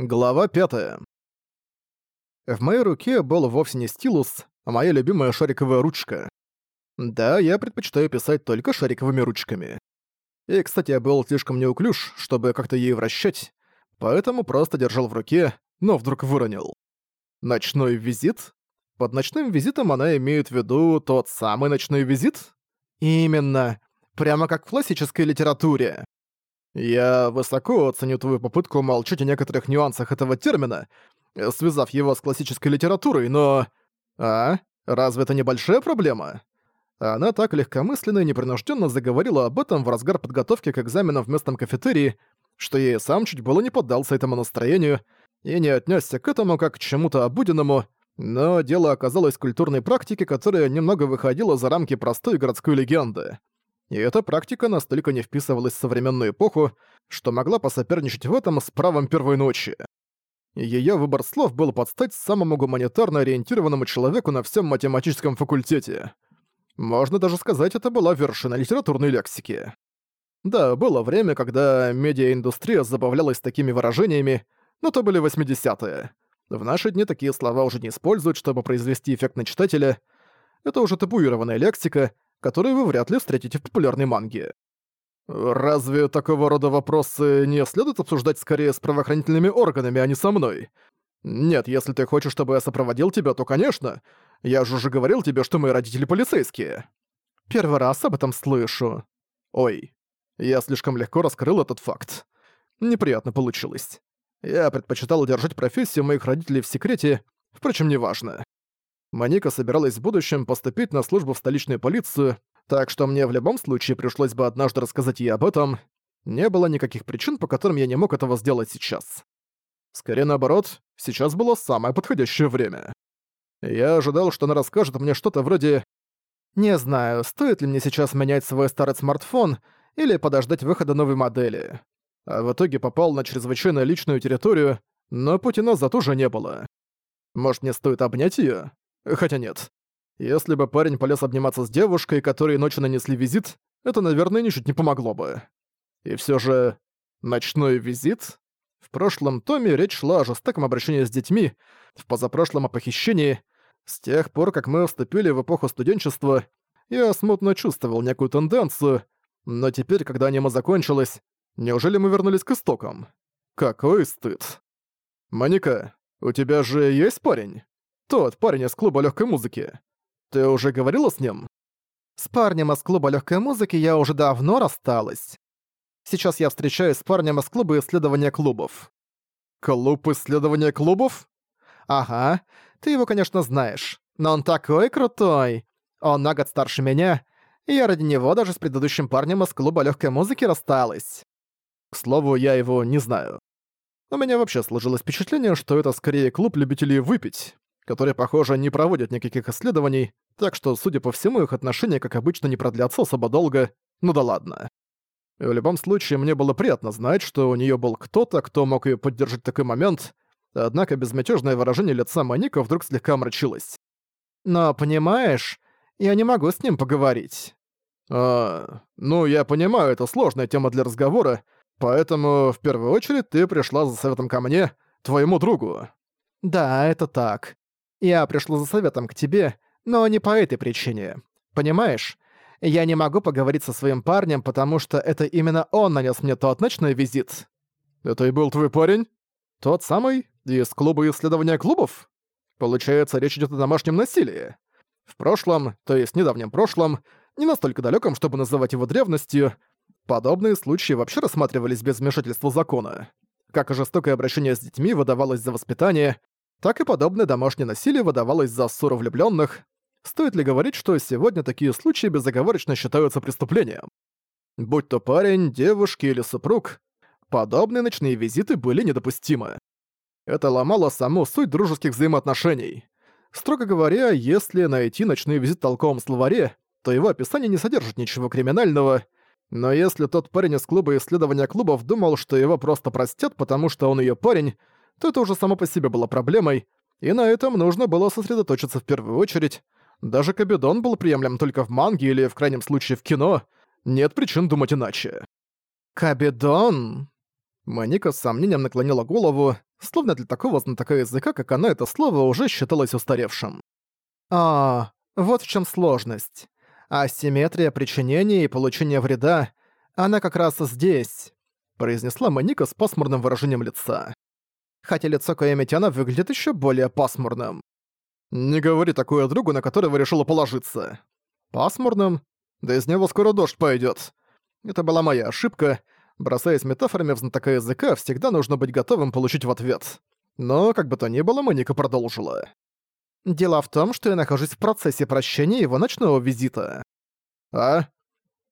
Глава 5. В моей руке был вовсе не стилус, а моя любимая шариковая ручка. Да, я предпочитаю писать только шариковыми ручками. И, кстати, я был слишком неуклюж, чтобы как-то ей вращать, поэтому просто держал в руке, но вдруг выронил. Ночной визит? Под ночным визитом она имеет в виду тот самый ночной визит? Именно. Прямо как в классической литературе. Я высоко оценю твою попытку умолчать о некоторых нюансах этого термина, э, связав его с классической литературой, но... А? Разве это небольшая проблема? Она так легкомысленно и непринужденно заговорила об этом в разгар подготовки к экзаменам в местном кафетерии, что я и сам чуть было не поддался этому настроению и не отнесся к этому как к чему-то обыденному, но дело оказалось культурной практике, которая немного выходила за рамки простой городской легенды и эта практика настолько не вписывалась в современную эпоху, что могла посоперничать в этом с правом первой ночи. Ее выбор слов был под стать самому гуманитарно ориентированному человеку на всем математическом факультете. Можно даже сказать, это была вершина литературной лексики. Да, было время, когда медиаиндустрия забавлялась такими выражениями, но то были 80-е. В наши дни такие слова уже не используют, чтобы произвести эффект на читателя. Это уже табуированная лексика, которые вы вряд ли встретите в популярной манге. Разве такого рода вопросы не следует обсуждать скорее с правоохранительными органами, а не со мной? Нет, если ты хочешь, чтобы я сопроводил тебя, то конечно. Я же уже говорил тебе, что мои родители полицейские. Первый раз об этом слышу. Ой, я слишком легко раскрыл этот факт. Неприятно получилось. Я предпочитал держать профессию моих родителей в секрете, впрочем, неважно. Маника собиралась в будущем поступить на службу в столичную полицию, так что мне в любом случае пришлось бы однажды рассказать ей об этом. Не было никаких причин, по которым я не мог этого сделать сейчас. Скорее наоборот, сейчас было самое подходящее время. Я ожидал, что она расскажет мне что-то вроде «Не знаю, стоит ли мне сейчас менять свой старый смартфон или подождать выхода новой модели». А в итоге попал на чрезвычайно личную территорию, но пути назад же не было. Может, мне стоит обнять ее? Хотя нет. Если бы парень полез обниматься с девушкой, которой ночью нанесли визит, это, наверное, ничуть не помогло бы. И все же... Ночной визит? В прошлом томе речь шла о жестоком обращении с детьми, в позапрошлом о похищении. С тех пор, как мы вступили в эпоху студенчества, я смутно чувствовал некую тенденцию, но теперь, когда аниме закончилась, неужели мы вернулись к истокам? Какой стыд. «Маника, у тебя же есть парень?» Тот парень из клуба легкой музыки. Ты уже говорила с ним? С парнем из клуба легкой музыки я уже давно рассталась. Сейчас я встречаюсь с парнем из клуба исследования клубов. Клуб исследования клубов? Ага, ты его, конечно, знаешь. Но он такой крутой. Он на год старше меня, и я ради него даже с предыдущим парнем из клуба легкой музыки рассталась. К слову, я его не знаю. У меня вообще сложилось впечатление, что это скорее клуб любителей выпить которые, похоже, не проводят никаких исследований, так что, судя по всему, их отношения, как обычно, не продлятся особо долго, ну да ладно. В любом случае, мне было приятно знать, что у нее был кто-то, кто мог ее поддержать в такой момент, однако безмятежное выражение лица Маника вдруг слегка мрачилось. «Но, понимаешь, я не могу с ним поговорить». «А, ну, я понимаю, это сложная тема для разговора, поэтому в первую очередь ты пришла за советом ко мне, твоему другу». «Да, это так. Я пришла за советом к тебе, но не по этой причине. Понимаешь? Я не могу поговорить со своим парнем, потому что это именно он нанес мне тот ночной визит. Это и был твой парень? Тот самый? Из клуба исследования клубов? Получается, речь идет о домашнем насилии. В прошлом, то есть недавнем прошлом, не настолько далеком, чтобы называть его древностью, подобные случаи вообще рассматривались без вмешательства закона. Как и жестокое обращение с детьми выдавалось за воспитание, так и подобное домашнее насилие выдавалось за ссору влюбленных. Стоит ли говорить, что сегодня такие случаи безоговорочно считаются преступлением? Будь то парень, девушки или супруг, подобные ночные визиты были недопустимы. Это ломало саму суть дружеских взаимоотношений. Строго говоря, если найти ночной визит в толковом словаре, то его описание не содержит ничего криминального, но если тот парень из клуба исследования клубов думал, что его просто простят, потому что он её парень, то это уже само по себе было проблемой, и на этом нужно было сосредоточиться в первую очередь. Даже Кабидон был приемлем только в манге или, в крайнем случае, в кино. Нет причин думать иначе. «Кабидон!» Маника с сомнением наклонила голову, словно для такого знатока языка, как она, это слово уже считалось устаревшим. «А, вот в чем сложность. Асимметрия причинения и получения вреда, она как раз здесь», произнесла Маника с пасмурным выражением лица хотя лицо Коэмитяна выглядит еще более пасмурным. «Не говори такое другу, на которого решила положиться». «Пасмурным? Да из него скоро дождь пойдет. Это была моя ошибка. Бросаясь метафорами в знатока языка, всегда нужно быть готовым получить в ответ. Но, как бы то ни было, Моника продолжила. «Дело в том, что я нахожусь в процессе прощения его ночного визита». «А?»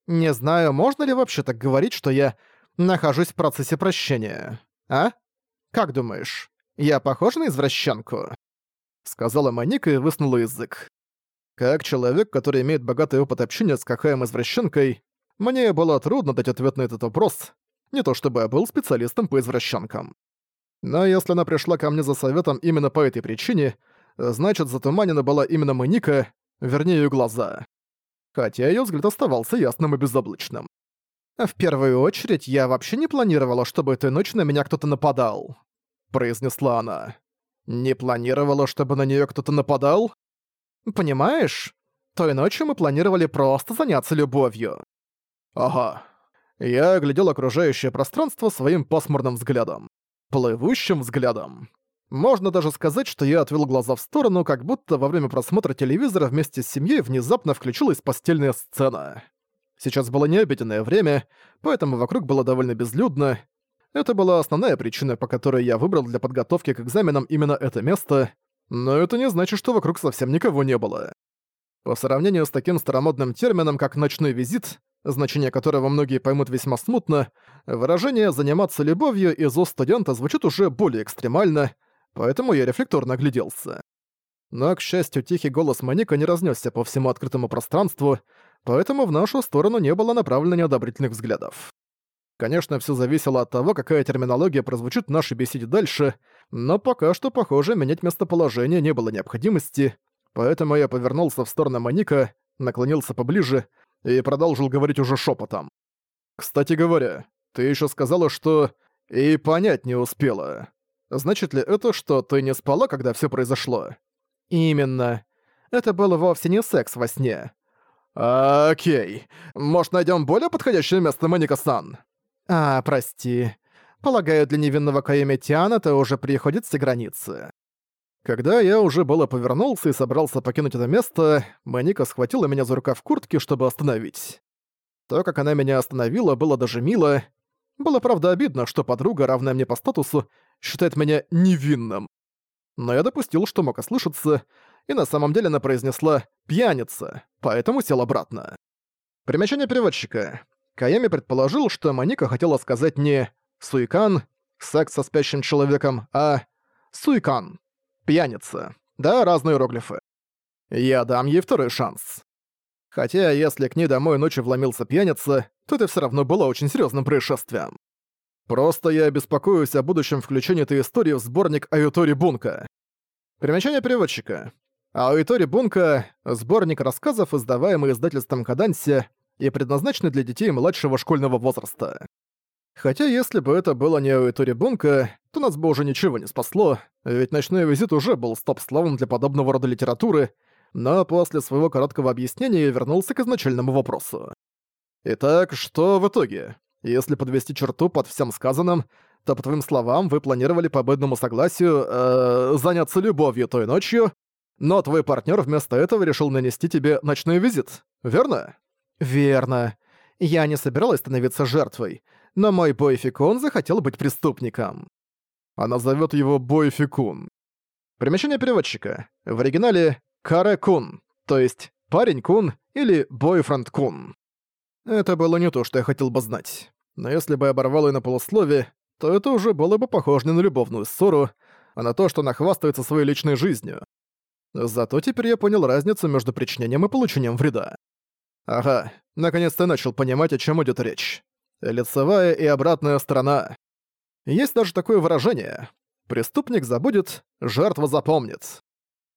«Не знаю, можно ли вообще так говорить, что я нахожусь в процессе прощения. А?» «Как думаешь, я похож на извращенку?» Сказала Моника и выснула язык. Как человек, который имеет богатый опыт общения с какаем-извращенкой, мне было трудно дать ответ на этот вопрос, не то чтобы я был специалистом по извращенкам. Но если она пришла ко мне за советом именно по этой причине, значит, затуманена была именно Моника, вернее, ее глаза. Хотя ее взгляд оставался ясным и безоблачным. «В первую очередь, я вообще не планировала, чтобы этой ночью на меня кто-то нападал», — произнесла она. «Не планировала, чтобы на нее кто-то нападал?» «Понимаешь, той ночью мы планировали просто заняться любовью». «Ага». Я оглядел окружающее пространство своим пасмурным взглядом. Плывущим взглядом. Можно даже сказать, что я отвел глаза в сторону, как будто во время просмотра телевизора вместе с семьей внезапно включилась постельная сцена. Сейчас было необеденное время, поэтому вокруг было довольно безлюдно, это была основная причина, по которой я выбрал для подготовки к экзаменам именно это место, но это не значит, что вокруг совсем никого не было. По сравнению с таким старомодным термином, как «ночной визит», значение которого многие поймут весьма смутно, выражение «заниматься любовью» из уст студента звучит уже более экстремально, поэтому я рефлекторно огляделся. Но, к счастью, тихий голос Маника не разнесся по всему открытому пространству, поэтому в нашу сторону не было направлено неодобрительных взглядов. Конечно, все зависело от того, какая терминология прозвучит в нашей беседе дальше, но пока что, похоже, менять местоположение не было необходимости, поэтому я повернулся в сторону Маника, наклонился поближе и продолжил говорить уже шепотом. «Кстати говоря, ты еще сказала, что... и понять не успела. Значит ли это, что ты не спала, когда все произошло?» «Именно. Это был вовсе не секс во сне». «Окей. Может, найдем более подходящее место Маника-сан?» А, прости. Полагаю, для невинного Каэми Тиана-то уже приходится границы. Когда я уже было повернулся и собрался покинуть это место, Маника схватила меня за рукав куртки, чтобы остановить. То, как она меня остановила, было даже мило. Было, правда, обидно, что подруга, равная мне по статусу, считает меня невинным. Но я допустил, что мог ослышаться, и на самом деле она произнесла «пьяница», поэтому сел обратно. Примечание переводчика. Каями предположил, что Маника хотела сказать не «Суикан», «секс со спящим человеком», а «Суикан», «пьяница». Да, разные иероглифы. Я дам ей второй шанс. Хотя, если к ней домой ночью вломился пьяница, то это все равно было очень серьезным происшествием. Просто я беспокоюсь о будущем включении этой истории в сборник Аютори Бунка. Примечание переводчика. Аютори Бунка — сборник рассказов, издаваемый издательством Каданси, и предназначены для детей младшего школьного возраста. Хотя если бы это было не Уитори Бунка, то нас бы уже ничего не спасло, ведь «Ночной визит» уже был стоп-словом для подобного рода литературы, но после своего короткого объяснения я вернулся к изначальному вопросу. Итак, что в итоге? Если подвести черту под всем сказанным, то, по твоим словам, вы планировали по бедному согласию э, заняться любовью той ночью, но твой партнер вместо этого решил нанести тебе ночной визит, верно? «Верно. Я не собиралась становиться жертвой, но мой бойфикун захотел быть преступником». Она зовет его бойфикун. Примечание переводчика. В оригинале «каре-кун», то есть «парень-кун» или «бойфренд-кун». Это было не то, что я хотел бы знать. Но если бы я оборвал ее на полуслове, то это уже было бы похоже не на любовную ссору, а на то, что она хвастается своей личной жизнью. Зато теперь я понял разницу между причинением и получением вреда. Ага, наконец-то начал понимать, о чем идет речь. Лицевая и обратная сторона. Есть даже такое выражение. Преступник забудет, жертва запомнит.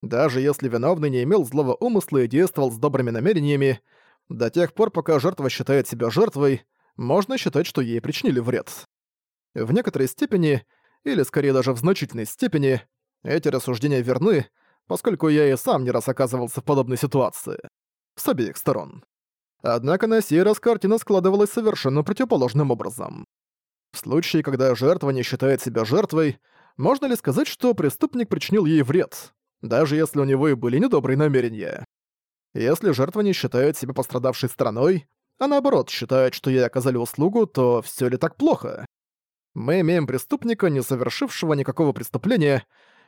Даже если виновный не имел злого умысла и действовал с добрыми намерениями, до тех пор, пока жертва считает себя жертвой, можно считать, что ей причинили вред. В некоторой степени, или скорее даже в значительной степени, эти рассуждения верны, поскольку я и сам не раз оказывался в подобной ситуации. С обеих сторон. Однако на сей раз картина складывалась совершенно противоположным образом. В случае, когда жертва не считает себя жертвой, можно ли сказать, что преступник причинил ей вред, даже если у него и были недобрые намерения? Если жертва не считает себя пострадавшей стороной, а наоборот считает, что ей оказали услугу, то все ли так плохо? Мы имеем преступника, не совершившего никакого преступления,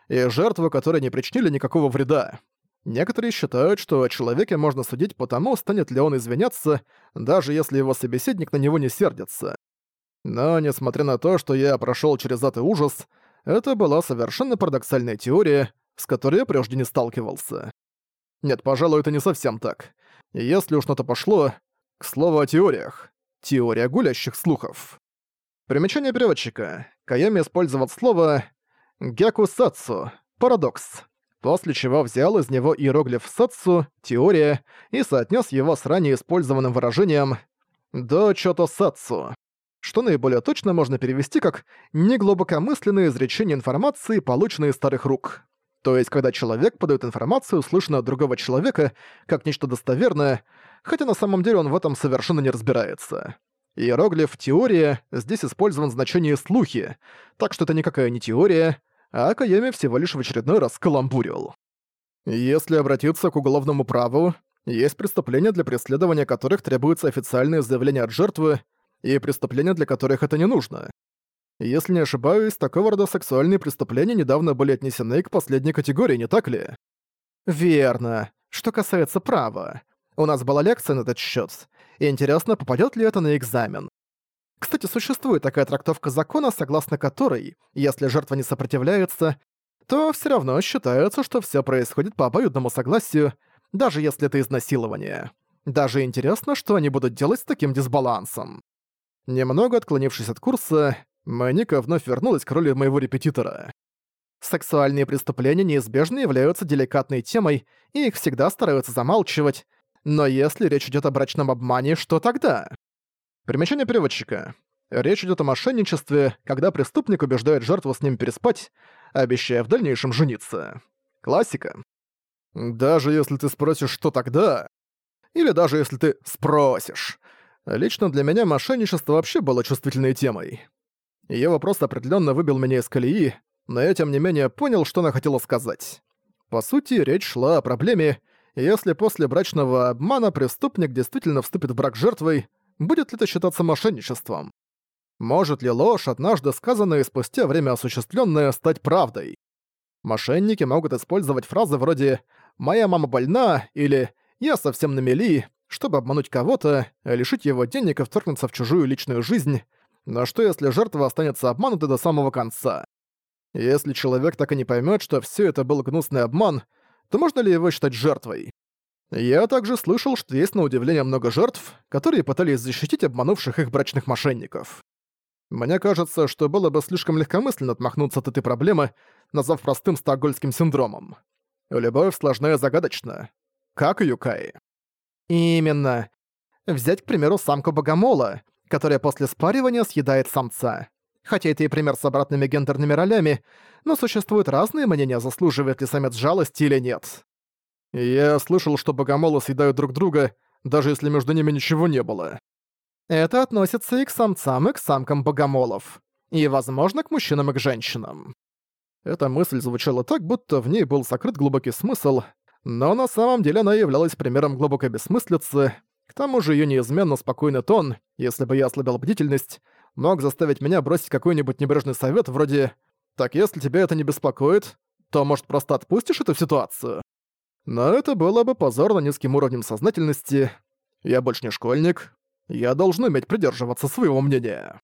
и жертву, которой не причинили никакого вреда. Некоторые считают, что о человеке можно судить по тому, станет ли он извиняться, даже если его собеседник на него не сердится. Но, несмотря на то, что я прошёл через этот ужас, это была совершенно парадоксальная теория, с которой я прежде не сталкивался. Нет, пожалуй, это не совсем так. Если уж на-то пошло, к слову о теориях. Теория гулящих слухов. Примечание переводчика. Каями использовал слово «гякусацу» — парадокс после чего взял из него иероглиф «сатсу», «теория» и соотнес его с ранее использованным выражением «до то сатсу», что наиболее точно можно перевести как «неглубокомысленное изречение информации, полученной из старых рук». То есть, когда человек подает информацию, услышанную от другого человека, как нечто достоверное, хотя на самом деле он в этом совершенно не разбирается. Иероглиф «теория» здесь использован в значении «слухи», так что это никакая не теория, а Кайоми всего лишь в очередной раз каламбурил. Если обратиться к уголовному праву, есть преступления, для преследования которых требуется официальное заявление от жертвы, и преступления, для которых это не нужно. Если не ошибаюсь, такого рода сексуальные преступления недавно были отнесены к последней категории, не так ли? Верно. Что касается права. У нас была лекция на этот счет. Интересно, попадет ли это на экзамен. Кстати, существует такая трактовка закона, согласно которой, если жертва не сопротивляется, то все равно считается, что все происходит по обоюдному согласию, даже если это изнасилование. Даже интересно, что они будут делать с таким дисбалансом. Немного отклонившись от курса, Моника вновь вернулась к роли моего репетитора. Сексуальные преступления неизбежно являются деликатной темой, и их всегда стараются замалчивать. Но если речь идет о брачном обмане, что тогда? Примечание переводчика. Речь идет о мошенничестве, когда преступник убеждает жертву с ним переспать, обещая в дальнейшем жениться. Классика. Даже если ты спросишь, что тогда? Или даже если ты спросишь. Лично для меня мошенничество вообще было чувствительной темой. Ее вопрос определенно выбил меня из колеи, но я тем не менее понял, что она хотела сказать. По сути, речь шла о проблеме, если после брачного обмана преступник действительно вступит в брак жертвой, будет ли это считаться мошенничеством. Может ли ложь, однажды сказанная и спустя время осуществленная, стать правдой? Мошенники могут использовать фразы вроде «моя мама больна» или «я совсем на мели», чтобы обмануть кого-то, лишить его денег и вторгнуться в чужую личную жизнь, но что если жертва останется обманутой до самого конца? Если человек так и не поймет, что все это был гнусный обман, то можно ли его считать жертвой? Я также слышал, что есть на удивление много жертв, которые пытались защитить обманувших их брачных мошенников. Мне кажется, что было бы слишком легкомысленно отмахнуться от этой проблемы, назвав простым стокгольским синдромом. Любовь сложная и загадочна. Как и Юкаи. Именно. Взять, к примеру, самку богомола, которая после спаривания съедает самца. Хотя это и пример с обратными гендерными ролями, но существуют разные мнения, заслуживает ли самец жалости или нет. Я слышал, что богомолы съедают друг друга, даже если между ними ничего не было. Это относится и к самцам, и к самкам богомолов. И, возможно, к мужчинам и к женщинам. Эта мысль звучала так, будто в ней был сокрыт глубокий смысл, но на самом деле она являлась примером глубокой бессмыслицы, к тому же ее неизменно спокойный тон, если бы я ослабил бдительность, мог заставить меня бросить какой-нибудь небрежный совет вроде «Так если тебя это не беспокоит, то, может, просто отпустишь эту ситуацию?» Но это было бы позорно низким уровнем сознательности. Я больше не школьник. Я должен уметь придерживаться своего мнения.